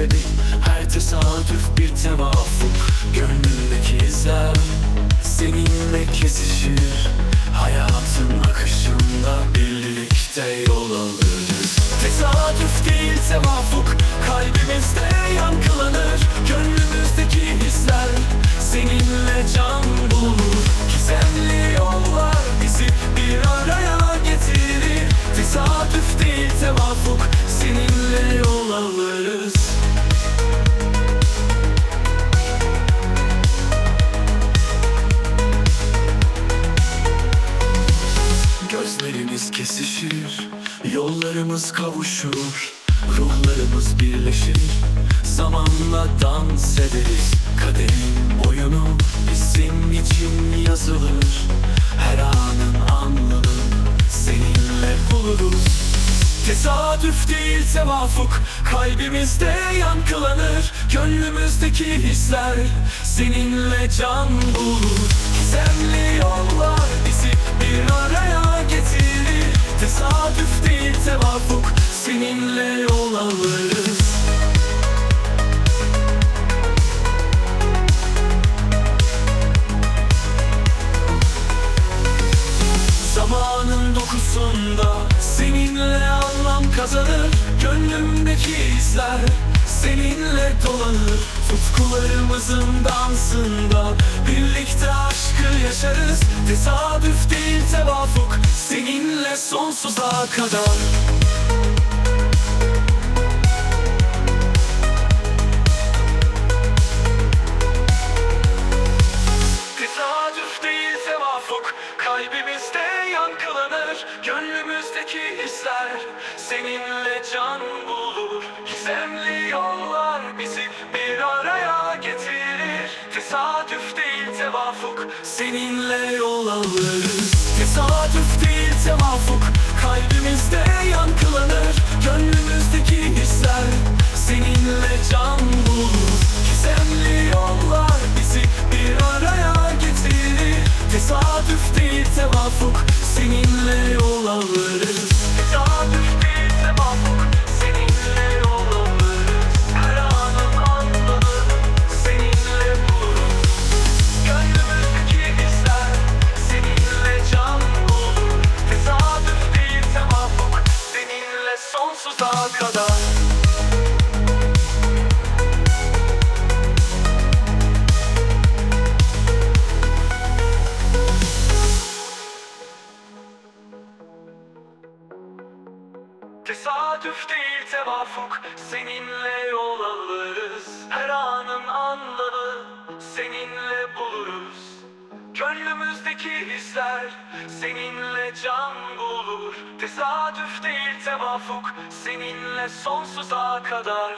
sebebi Her tesadüf bir tevafuk. Gönlümdeki izler Seninle kesişir. Hayatın akışında birlikte yol alırız. Tesadüf değil tevafuk. Kalbimizde yankılanır. Gönlümüzdeki hisler Seninle can bulur. Gizemli yollar bizi bir araya getirir. Tesadüf değil tevafuk Gözlerimiz kesişir Yollarımız kavuşur Ruhlarımız birleşir. Zamanla dans ederiz Kaderin oyunu bizim için yazılır. Her anın anlamı seninle buluruz Tesadüf değil tevafuk Kalbimizde yankılanır. Gönlümüzdeki hisler Seninle can bulur Seninle yol alırız. Zamanın dokusunda seninle anlam kazanır. Gönlümdeki izler seninle dolanır. Tutkularımızın dansında birlikte aşkı yaşarız. Tesadüf değil tevafuk seninle sonsuza kadar Kalbimizde yankılanır Gönlümüzdeki hisler Seninle can bulur. Gizemli yollar bizi bir araya getirir. Tesadüf değil tevafuk Seninle yol alırız. Tesadüf değil tevafuk Kalbimizde yankılanır Seninle yol Tesadüf değil tevafuk Seninle yol alırız. Her anın anlamı Seninle buluruz. Gönlümüzdeki hisler Seninle can bulur. Tesadüf değil tevafuk Seninle sonsuza kadar